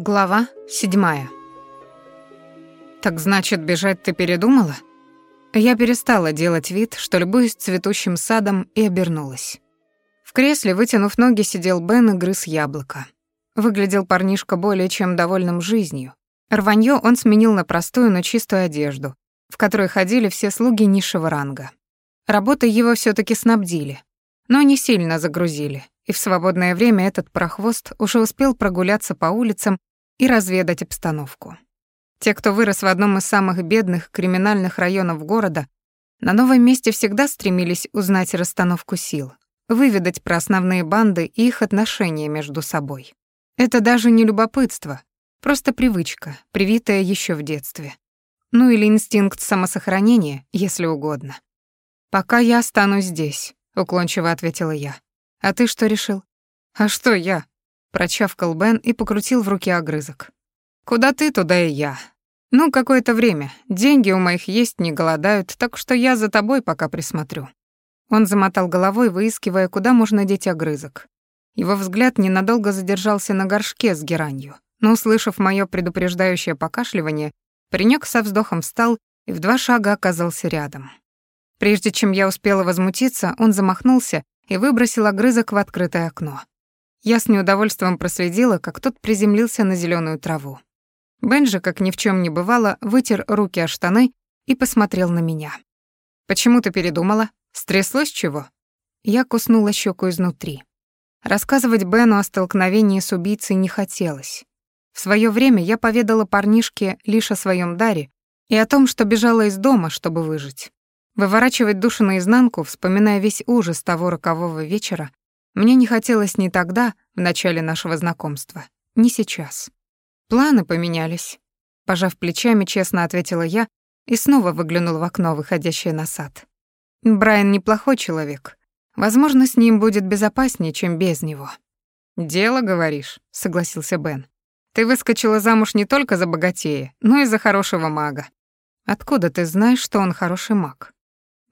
Глава седьмая. «Так значит, бежать ты передумала?» Я перестала делать вид, что любуюсь цветущим садом, и обернулась. В кресле, вытянув ноги, сидел Бен и грыз яблоко. Выглядел парнишка более чем довольным жизнью. Рванье он сменил на простую, но чистую одежду, в которой ходили все слуги низшего ранга. Работой его все таки снабдили, но не сильно загрузили, и в свободное время этот прохвост уже успел прогуляться по улицам и разведать обстановку. Те, кто вырос в одном из самых бедных криминальных районов города, на новом месте всегда стремились узнать расстановку сил, выведать про основные банды и их отношения между собой. Это даже не любопытство, просто привычка, привитая еще в детстве. Ну или инстинкт самосохранения, если угодно. «Пока я останусь здесь», — уклончиво ответила я. «А ты что решил?» «А что я?» — прочавкал Бен и покрутил в руке огрызок. «Куда ты, туда и я. Ну, какое-то время. Деньги у моих есть, не голодают, так что я за тобой пока присмотрю». Он замотал головой, выискивая, куда можно деть огрызок. Его взгляд ненадолго задержался на горшке с геранью, но, услышав моё предупреждающее покашливание, паренёк со вздохом встал и в два шага оказался рядом. Прежде чем я успела возмутиться, он замахнулся и выбросил огрызок в открытое окно. Я с неудовольствием проследила, как тот приземлился на зеленую траву. Бенджи, как ни в чем не бывало, вытер руки о штаны и посмотрел на меня. «Почему ты передумала? Стряслось чего?» Я куснула щеку изнутри. Рассказывать Бену о столкновении с убийцей не хотелось. В свое время я поведала парнишке лишь о своем даре и о том, что бежала из дома, чтобы выжить. Выворачивать душу наизнанку, вспоминая весь ужас того рокового вечера, мне не хотелось ни тогда, в начале нашего знакомства, ни сейчас. Планы поменялись. Пожав плечами, честно ответила я и снова выглянула в окно, выходящее на сад. Брайан неплохой человек. Возможно, с ним будет безопаснее, чем без него. «Дело, говоришь», — согласился Бен. «Ты выскочила замуж не только за богатея, но и за хорошего мага. Откуда ты знаешь, что он хороший маг?»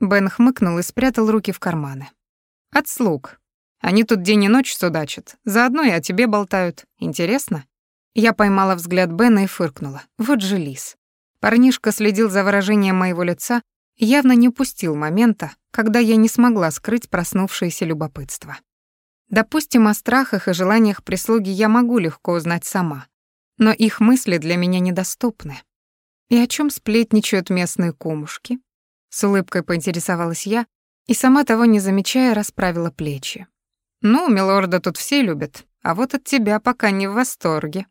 Бен хмыкнул и спрятал руки в карманы. «От слуг. Они тут день и ночь судачат, заодно и о тебе болтают. Интересно?» Я поймала взгляд Бена и фыркнула. Вот же лис. Парнишка следил за выражением моего лица и явно не упустил момента, когда я не смогла скрыть проснувшееся любопытство. Допустим, о страхах и желаниях прислуги я могу легко узнать сама, но их мысли для меня недоступны. И о чем сплетничают местные кумушки? С улыбкой поинтересовалась я и, сама того не замечая, расправила плечи. «Ну, милорда тут все любят, а вот от тебя пока не в восторге».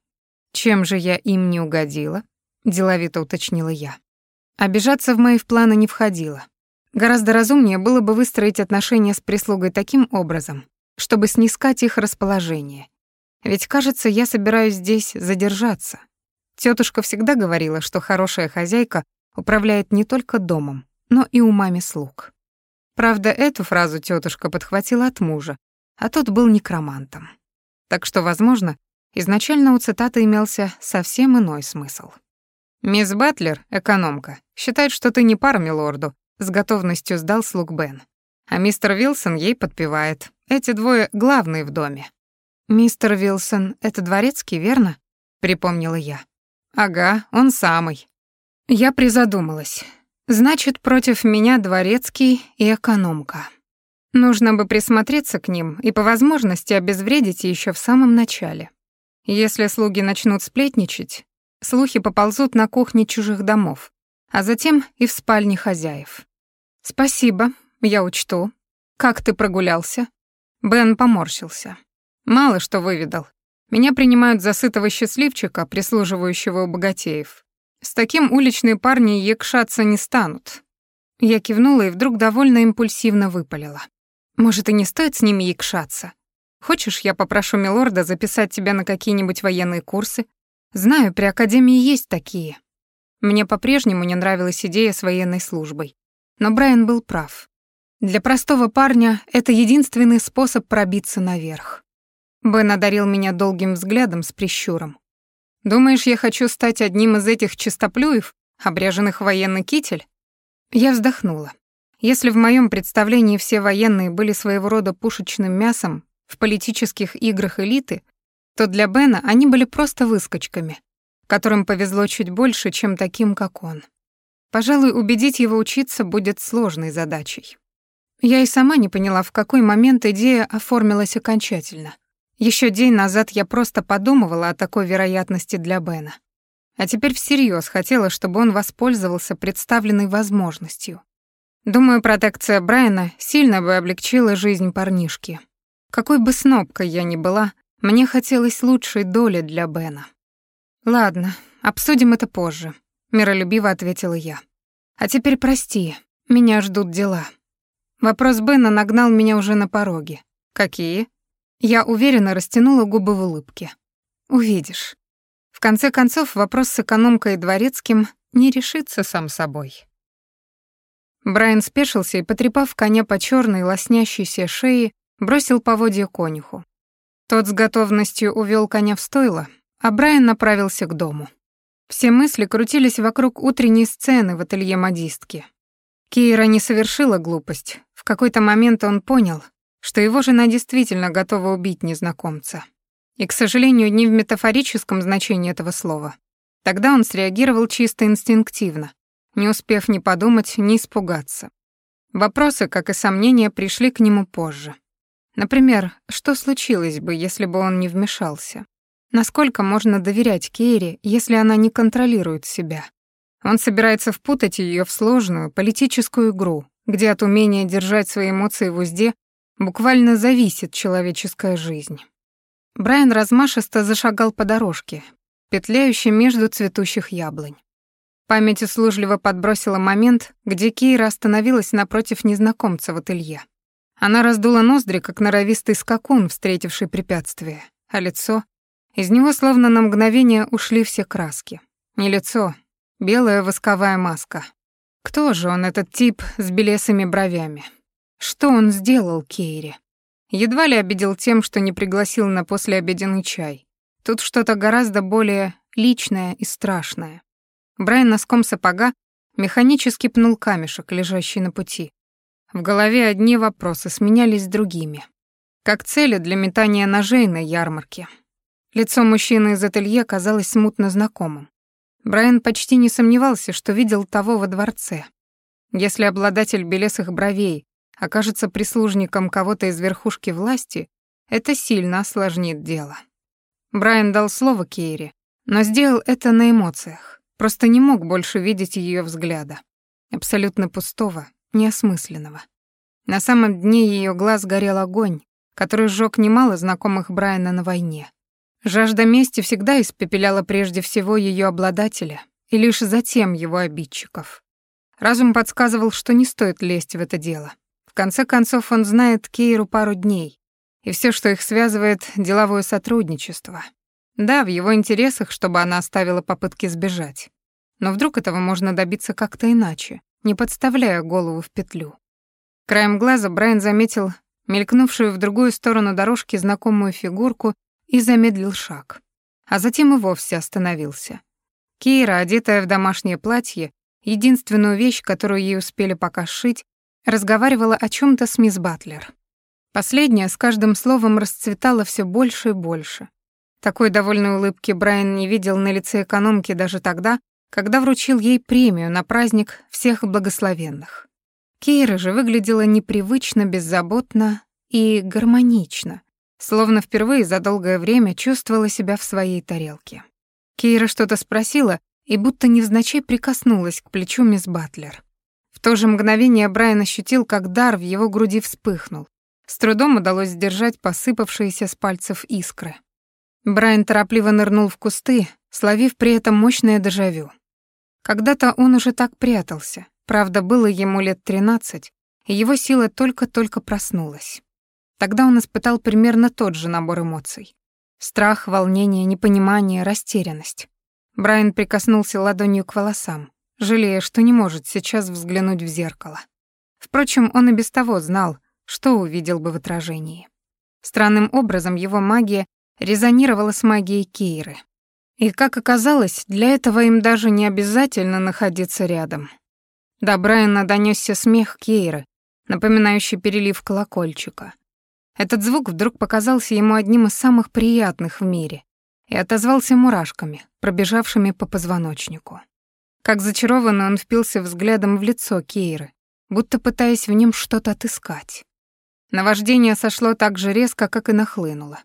«Чем же я им не угодила?» — деловито уточнила я. Обижаться в мои планы не входило. Гораздо разумнее было бы выстроить отношения с прислугой таким образом, чтобы снискать их расположение. Ведь, кажется, я собираюсь здесь задержаться. Тетушка всегда говорила, что хорошая хозяйка управляет не только домом, но и умами слуг. Правда, эту фразу тетушка подхватила от мужа, а тот был некромантом. Так что, возможно, изначально у цитаты имелся совсем иной смысл. «Мисс Батлер, экономка, считает, что ты не пара милорду», с готовностью сдал слуг Бен. А мистер Вилсон ей подпевает. Эти двое главные в доме. «Мистер Вилсон — это дворецкий, верно?» — припомнила я. «Ага, он самый». Я призадумалась. Значит, против меня дворецкий и экономка. Нужно бы присмотреться к ним и по возможности обезвредить еще в самом начале. Если слуги начнут сплетничать, слухи поползут на кухне чужих домов, а затем и в спальне хозяев. «Спасибо, я учту. Как ты прогулялся?» Бен поморщился. «Мало что выведал. Меня принимают за сытого счастливчика, прислуживающего у богатеев. С таким уличные парни якшаться не станут». Я кивнула и вдруг довольно импульсивно выпалила. Может, и не стоит с ними якшаться? Хочешь, я попрошу милорда записать тебя на какие-нибудь военные курсы? Знаю, при академии есть такие. Мне по-прежнему не нравилась идея с военной службой. Но Брайан был прав. Для простого парня это единственный способ пробиться наверх. Бен одарил меня долгим взглядом с прищуром. «Думаешь, я хочу стать одним из этих чистоплюев, обряженных в военный китель?» Я вздохнула. Если в моем представлении все военные были своего рода пушечным мясом в политических играх элиты, то для Бена они были просто выскочками, которым повезло чуть больше, чем таким, как он. Пожалуй, убедить его учиться будет сложной задачей. Я и сама не поняла, в какой момент идея оформилась окончательно. Еще день назад я просто подумывала о такой вероятности для Бена. А теперь всерьез хотела, чтобы он воспользовался представленной возможностью. Думаю, протекция Брайана сильно бы облегчила жизнь парнишки. Какой бы снобкой я ни была, мне хотелось лучшей доли для Бена. «Ладно, обсудим это позже», — миролюбиво ответила я. «А теперь прости, меня ждут дела». Вопрос Бена нагнал меня уже на пороге. «Какие?» Я уверенно растянула губы в улыбке. «Увидишь». В конце концов, вопрос с экономкой и дворецким не решится сам собой. Брайан спешился и, потрепав коня по черной лоснящейся шее, бросил поводья конюху. Тот с готовностью увел коня в стойло, а Брайан направился к дому. Все мысли крутились вокруг утренней сцены в ателье модистки. Кейра не совершила глупость. В какой-то момент он понял, что его жена действительно готова убить незнакомца. И, к сожалению, не в метафорическом значении этого слова. Тогда он среагировал чисто инстинктивно, не успев ни подумать, ни испугаться. Вопросы, как и сомнения, пришли к нему позже. Например, что случилось бы, если бы он не вмешался? Насколько можно доверять Кейре, если она не контролирует себя? Он собирается впутать ее в сложную политическую игру, где от умения держать свои эмоции в узде буквально зависит человеческая жизнь. Брайан размашисто зашагал по дорожке, петляющей между цветущих яблонь. Память услужливо подбросила момент, где Кейра остановилась напротив незнакомца в ателье. Она раздула ноздри, как норовистый скакун, встретивший препятствие, а лицо... Из него словно на мгновение ушли все краски. Не лицо, белая восковая маска. Кто же он, этот тип с белесыми бровями? Что он сделал Кейре? Едва ли обидел тем, что не пригласил на послеобеденный чай. Тут что-то гораздо более личное и страшное. Брайан носком сапога механически пнул камешек, лежащий на пути. В голове одни вопросы сменялись другими. Как цели для метания ножей на ярмарке. Лицо мужчины из ателье казалось смутно знакомым. Брайан почти не сомневался, что видел того во дворце. Если обладатель белесых бровей окажется прислужником кого-то из верхушки власти, это сильно осложнит дело. Брайан дал слово Кейре, но сделал это на эмоциях. Просто не мог больше видеть ее взгляда. Абсолютно пустого, неосмысленного. На самом дне ее глаз горел огонь, который сжег немало знакомых Брайана на войне. Жажда мести всегда испепеляла прежде всего ее обладателя и лишь затем его обидчиков. Разум подсказывал, что не стоит лезть в это дело. В конце концов, он знает Кейру пару дней, и все, что их связывает, — деловое сотрудничество. Да, в его интересах, чтобы она оставила попытки сбежать. Но вдруг этого можно добиться как-то иначе, не подставляя голову в петлю. Краем глаза Брайан заметил мелькнувшую в другую сторону дорожки знакомую фигурку и замедлил шаг. А затем и вовсе остановился. Кира, одетая в домашнее платье, единственную вещь, которую ей успели пока сшить, разговаривала о чем то с мисс Батлер. Последняя с каждым словом расцветала все больше и больше. Такой довольной улыбки Брайан не видел на лице экономки даже тогда, когда вручил ей премию на праздник всех благословенных. Кейра же выглядела непривычно беззаботно и гармонично, словно впервые за долгое время чувствовала себя в своей тарелке. Кейра что-то спросила и будто невзначай прикоснулась к плечу мисс Батлер. В то же мгновение Брайан ощутил, как дар в его груди вспыхнул. С трудом удалось сдержать посыпавшиеся с пальцев искры. Брайан торопливо нырнул в кусты, словив при этом мощное дежавю. Когда-то он уже так прятался, правда, было ему лет тринадцать, и его сила только-только проснулась. Тогда он испытал примерно тот же набор эмоций. Страх, волнение, непонимание, растерянность. Брайан прикоснулся ладонью к волосам, жалея, что не может сейчас взглянуть в зеркало. Впрочем, он и без того знал, что увидел бы в отражении. Странным образом его магия резонировала с магией Кейры. И, как оказалось, для этого им даже не обязательно находиться рядом. До Брайана донёсся смех Кейры, напоминающий перелив колокольчика. Этот звук вдруг показался ему одним из самых приятных в мире и отозвался мурашками, пробежавшими по позвоночнику. Как зачарованный он впился взглядом в лицо Кейры, будто пытаясь в нем что-то отыскать. Наваждение сошло так же резко, как и нахлынуло.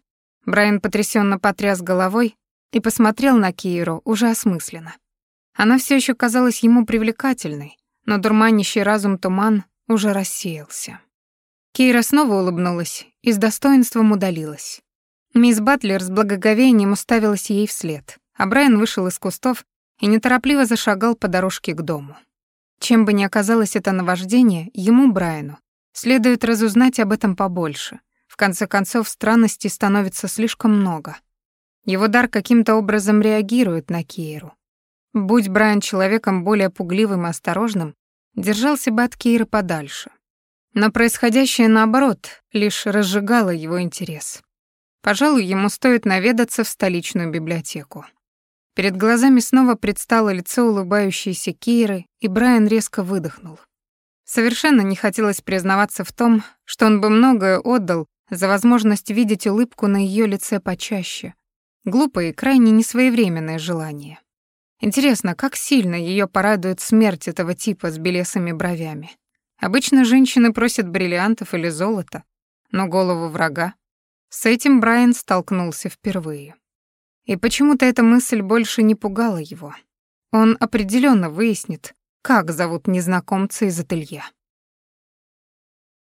Брайан потрясенно потряс головой и посмотрел на Кейру уже осмысленно. Она все еще казалась ему привлекательной, но дурманящий разум туман уже рассеялся. Кейра снова улыбнулась и с достоинством удалилась. Мисс Батлер с благоговением уставилась ей вслед, а Брайан вышел из кустов и неторопливо зашагал по дорожке к дому. Чем бы ни оказалось это наваждение, ему, Брайану, следует разузнать об этом побольше. Конце концов, странностей становится слишком много. Его дар каким-то образом реагирует на Кейру. Будь Брайан человеком более пугливым и осторожным, держался бы от Кейры подальше. Но происходящее, наоборот, лишь разжигало его интерес. Пожалуй, ему стоит наведаться в столичную библиотеку. Перед глазами снова предстало лицо улыбающейся Кейры, и Брайан резко выдохнул. Совершенно не хотелось признаваться в том, что он бы многое отдал за возможность видеть улыбку на ее лице почаще. Глупое и крайне несвоевременное желание. Интересно, как сильно ее порадует смерть этого типа с белесыми бровями. Обычно женщины просят бриллиантов или золота, но голову врага. С этим Брайан столкнулся впервые. И почему-то эта мысль больше не пугала его. Он определенно выяснит, как зовут незнакомца из ателье.